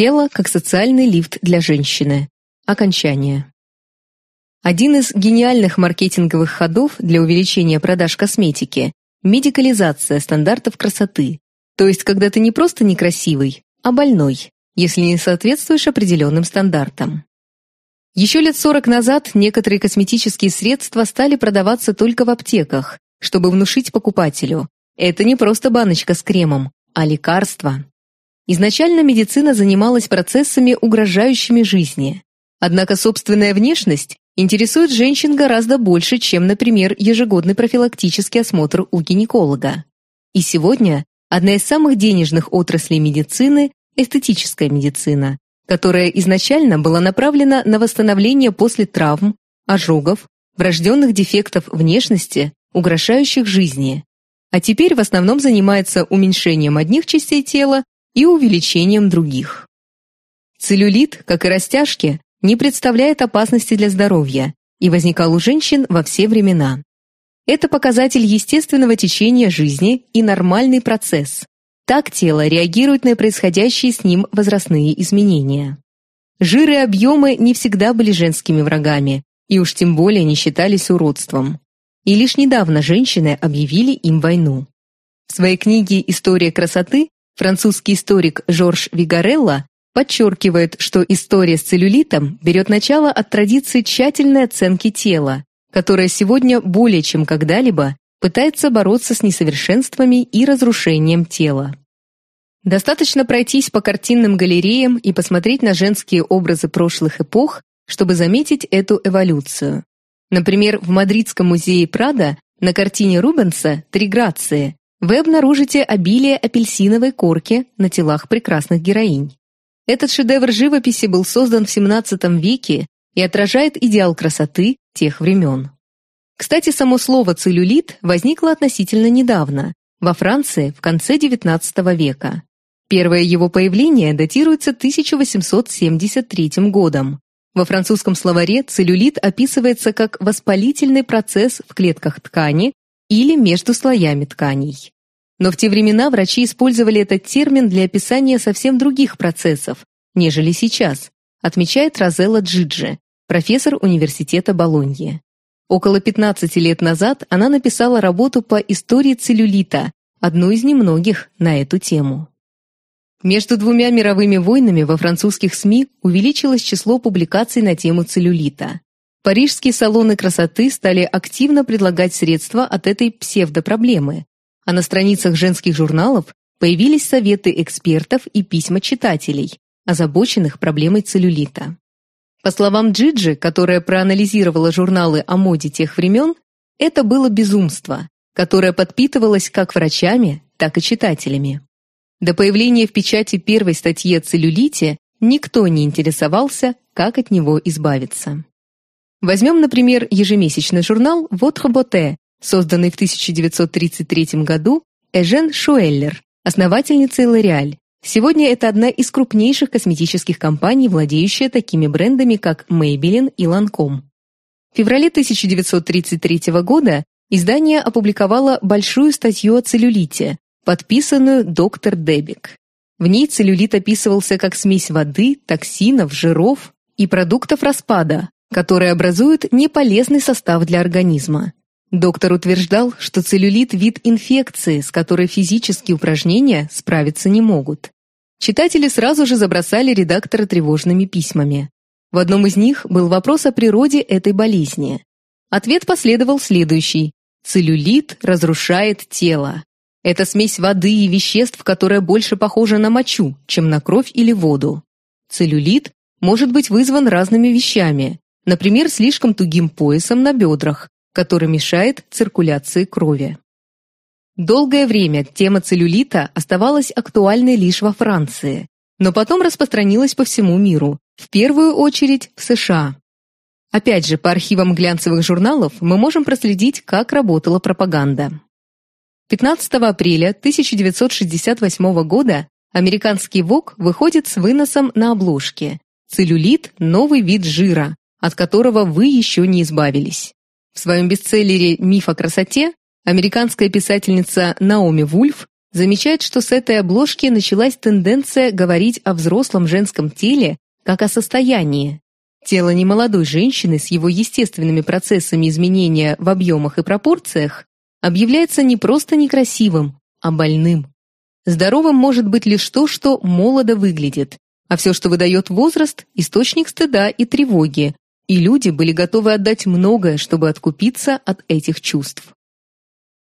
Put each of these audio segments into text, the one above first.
Тело как социальный лифт для женщины. Окончание. Один из гениальных маркетинговых ходов для увеличения продаж косметики – медикализация стандартов красоты. То есть, когда ты не просто некрасивый, а больной, если не соответствуешь определенным стандартам. Еще лет 40 назад некоторые косметические средства стали продаваться только в аптеках, чтобы внушить покупателю. Это не просто баночка с кремом, а лекарство. Изначально медицина занималась процессами, угрожающими жизни. Однако собственная внешность интересует женщин гораздо больше, чем, например, ежегодный профилактический осмотр у гинеколога. И сегодня одна из самых денежных отраслей медицины – эстетическая медицина, которая изначально была направлена на восстановление после травм, ожогов, врожденных дефектов внешности, угрожающих жизни, а теперь в основном занимается уменьшением одних частей тела и увеличением других. Целлюлит, как и растяжки, не представляет опасности для здоровья и возникал у женщин во все времена. Это показатель естественного течения жизни и нормальный процесс. Так тело реагирует на происходящие с ним возрастные изменения. Жиры и объемы не всегда были женскими врагами, и уж тем более не считались уродством. И лишь недавно женщины объявили им войну. В своей книге «История красоты» французский историк Жорж Вигарелла подчеркивает, что история с целлюлитом берет начало от традиции тщательной оценки тела, которая сегодня более чем когда-либо пытается бороться с несовершенствами и разрушением тела. Достаточно пройтись по картинным галереям и посмотреть на женские образы прошлых эпох, чтобы заметить эту эволюцию. Например, в Мадридском музее Прада на картине Рубенса «Три грации» вы обнаружите обилие апельсиновой корки на телах прекрасных героинь. Этот шедевр живописи был создан в XVII веке и отражает идеал красоты тех времен. Кстати, само слово «целлюлит» возникло относительно недавно, во Франции в конце XIX века. Первое его появление датируется 1873 годом. Во французском словаре целлюлит описывается как воспалительный процесс в клетках ткани или между слоями тканей. Но в те времена врачи использовали этот термин для описания совсем других процессов, нежели сейчас, отмечает Розелла Джиджи, профессор университета Болоньи. Около 15 лет назад она написала работу по истории целлюлита, одну из немногих на эту тему. Между двумя мировыми войнами во французских СМИ увеличилось число публикаций на тему целлюлита. Парижские салоны красоты стали активно предлагать средства от этой псевдопроблемы, а на страницах женских журналов появились советы экспертов и письма читателей, озабоченных проблемой целлюлита. По словам Джиджи, которая проанализировала журналы о моде тех времен, это было безумство, которое подпитывалось как врачами, так и читателями. До появления в печати первой статьи о целлюлите никто не интересовался, как от него избавиться. Возьмем, например, ежемесячный журнал «Votre beauté», созданный в 1933 году Эжен Шуэллер, основательницей L'Oréal. Сегодня это одна из крупнейших косметических компаний, владеющая такими брендами, как Maybelline и Lancome. В феврале 1933 года издание опубликовало большую статью о целлюлите, подписанную доктор Дебик. В ней целлюлит описывался как смесь воды, токсинов, жиров и продуктов распада, которые образуют неполезный состав для организма. Доктор утверждал, что целлюлит – вид инфекции, с которой физические упражнения справиться не могут. Читатели сразу же забросали редактора тревожными письмами. В одном из них был вопрос о природе этой болезни. Ответ последовал следующий. Целлюлит разрушает тело. Это смесь воды и веществ, которая больше похожа на мочу, чем на кровь или воду. Целлюлит может быть вызван разными вещами, например, слишком тугим поясом на бедрах, который мешает циркуляции крови. Долгое время тема целлюлита оставалась актуальной лишь во Франции, но потом распространилась по всему миру, в первую очередь в США. Опять же, по архивам глянцевых журналов мы можем проследить, как работала пропаганда. 15 апреля 1968 года американский ВОК выходит с выносом на обложке «Целлюлит – новый вид жира, от которого вы еще не избавились». В своем бестселлере «Миф о красоте» американская писательница Наоми Вульф замечает, что с этой обложки началась тенденция говорить о взрослом женском теле как о состоянии. Тело немолодой женщины с его естественными процессами изменения в объемах и пропорциях объявляется не просто некрасивым, а больным. Здоровым может быть лишь то, что молодо выглядит, а все, что выдает возраст – источник стыда и тревоги, и люди были готовы отдать многое, чтобы откупиться от этих чувств.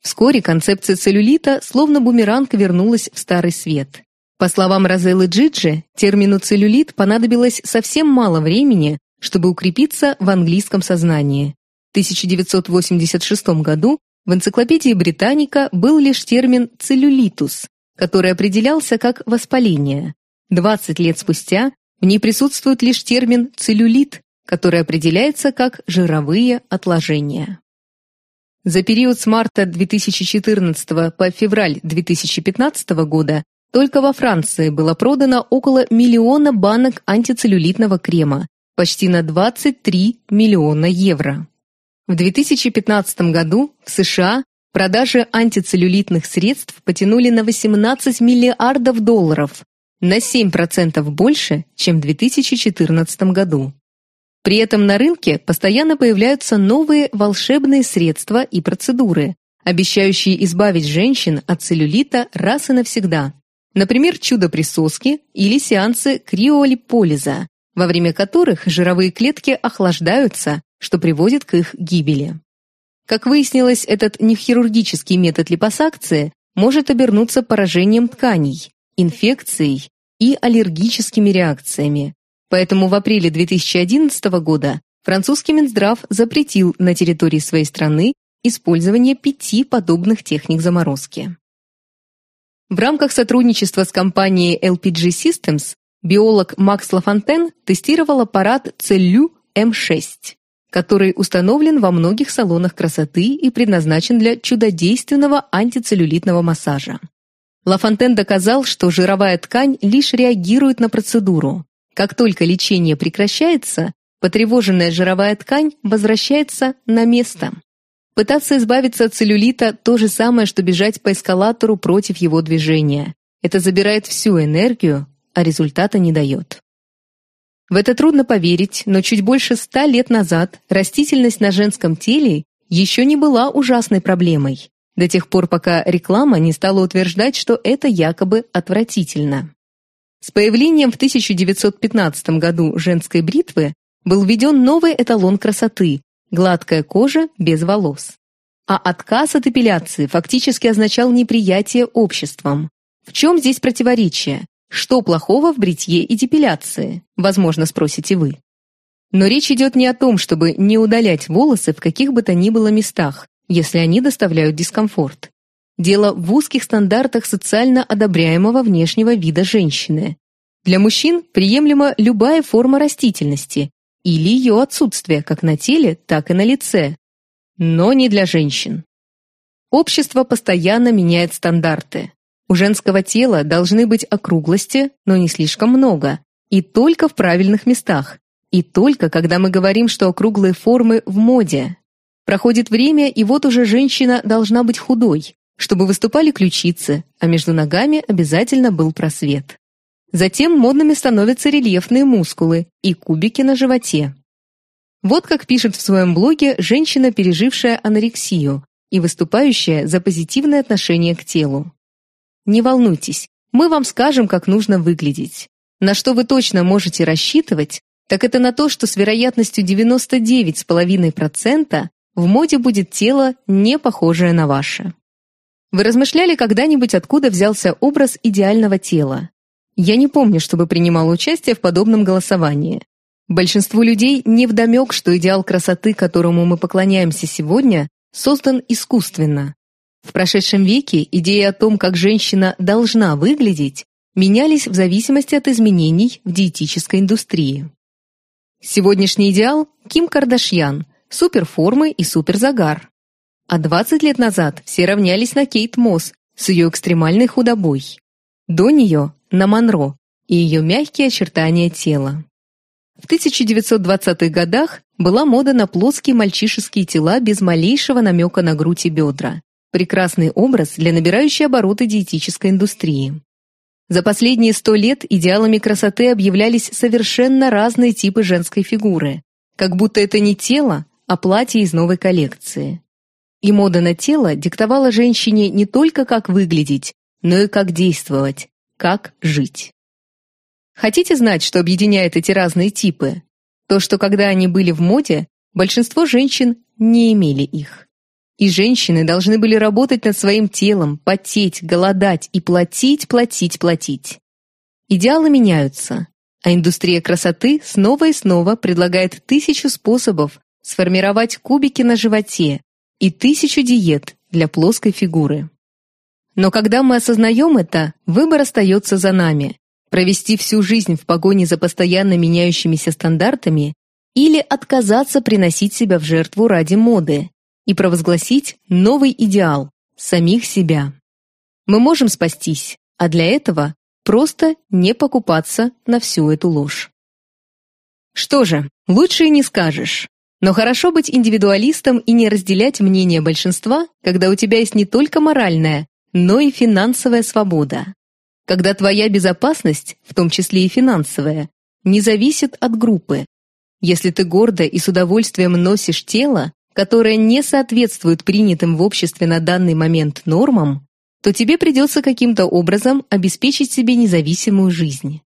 Вскоре концепция целлюлита словно бумеранг вернулась в старый свет. По словам Розеллы Джиджи, термину целлюлит понадобилось совсем мало времени, чтобы укрепиться в английском сознании. В 1986 году в энциклопедии Британика был лишь термин «целлюлитус», который определялся как воспаление. 20 лет спустя в ней присутствует лишь термин «целлюлит», который определяется как жировые отложения. За период с марта 2014 по февраль 2015 года только во Франции было продано около миллиона банок антицеллюлитного крема, почти на 23 миллиона евро. В 2015 году в США продажи антицеллюлитных средств потянули на 18 миллиардов долларов, на 7% больше, чем в 2014 году. При этом на рынке постоянно появляются новые волшебные средства и процедуры, обещающие избавить женщин от целлюлита раз и навсегда. Например, чудо-присоски или сеансы криолиполиза, во время которых жировые клетки охлаждаются, что приводит к их гибели. Как выяснилось, этот нехирургический метод липосакции может обернуться поражением тканей, инфекцией и аллергическими реакциями, Поэтому в апреле 2011 года французский Минздрав запретил на территории своей страны использование пяти подобных техник заморозки. В рамках сотрудничества с компанией LPG Systems биолог Макс Лафонтен тестировал аппарат Целлю М6, который установлен во многих салонах красоты и предназначен для чудодейственного антицеллюлитного массажа. Лафонтен доказал, что жировая ткань лишь реагирует на процедуру, как только лечение прекращается, потревоженная жировая ткань возвращается на место. Пытаться избавиться от целлюлита – то же самое, что бежать по эскалатору против его движения. Это забирает всю энергию, а результата не дает. В это трудно поверить, но чуть больше ста лет назад растительность на женском теле еще не была ужасной проблемой, до тех пор, пока реклама не стала утверждать, что это якобы отвратительно. С появлением в 1915 году женской бритвы был введен новый эталон красоты – гладкая кожа без волос. А отказ от эпиляции фактически означал неприятие обществом. В чем здесь противоречие? Что плохого в бритье и депиляции? Возможно, спросите вы. Но речь идет не о том, чтобы не удалять волосы в каких бы то ни было местах, если они доставляют дискомфорт. Дело в узких стандартах социально одобряемого внешнего вида женщины. Для мужчин приемлема любая форма растительности или ее отсутствие как на теле, так и на лице, но не для женщин. Общество постоянно меняет стандарты. У женского тела должны быть округлости, но не слишком много, и только в правильных местах, и только когда мы говорим, что округлые формы в моде. Проходит время, и вот уже женщина должна быть худой, чтобы выступали ключицы, а между ногами обязательно был просвет. Затем модными становятся рельефные мускулы и кубики на животе. Вот как пишет в своем блоге женщина, пережившая анорексию и выступающая за позитивное отношение к телу. Не волнуйтесь, мы вам скажем, как нужно выглядеть. На что вы точно можете рассчитывать, так это на то, что с вероятностью 99,5% в моде будет тело, не похожее на ваше. Вы размышляли когда-нибудь, откуда взялся образ идеального тела? Я не помню, чтобы принимала участие в подобном голосовании. Большинству людей невдомек, что идеал красоты, которому мы поклоняемся сегодня, создан искусственно. В прошедшем веке идеи о том, как женщина должна выглядеть, менялись в зависимости от изменений в диетической индустрии. Сегодняшний идеал – Ким Кардашьян, суперформы и суперзагар. А 20 лет назад все равнялись на Кейт Мосс с ее экстремальной худобой. До нее – на Монро и ее мягкие очертания тела. В 1920-х годах была мода на плоские мальчишеские тела без малейшего намека на грудь и бедра. Прекрасный образ для набирающей обороты диетической индустрии. За последние сто лет идеалами красоты объявлялись совершенно разные типы женской фигуры, как будто это не тело, а платье из новой коллекции. И мода на тело диктовала женщине не только как выглядеть, но и как действовать, как жить. Хотите знать, что объединяет эти разные типы? То, что когда они были в моде, большинство женщин не имели их. И женщины должны были работать над своим телом, потеть, голодать и платить, платить, платить. Идеалы меняются, а индустрия красоты снова и снова предлагает тысячу способов сформировать кубики на животе и тысячу диет для плоской фигуры. Но когда мы осознаем это, выбор остается за нами – провести всю жизнь в погоне за постоянно меняющимися стандартами или отказаться приносить себя в жертву ради моды и провозгласить новый идеал – самих себя. Мы можем спастись, а для этого просто не покупаться на всю эту ложь. Что же, лучше и не скажешь. Но хорошо быть индивидуалистом и не разделять мнение большинства, когда у тебя есть не только моральная, но и финансовая свобода. Когда твоя безопасность, в том числе и финансовая, не зависит от группы. Если ты гордо и с удовольствием носишь тело, которое не соответствует принятым в обществе на данный момент нормам, то тебе придется каким-то образом обеспечить себе независимую жизнь.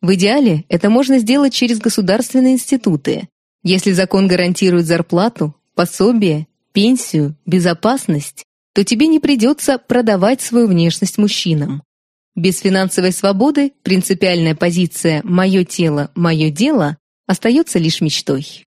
В идеале это можно сделать через государственные институты, если закон гарантирует зарплату, пособие, пенсию, безопасность, то тебе не придется продавать свою внешность мужчинам. Без финансовой свободы принципиальная позиция «моё тело, моё дело» остается лишь мечтой.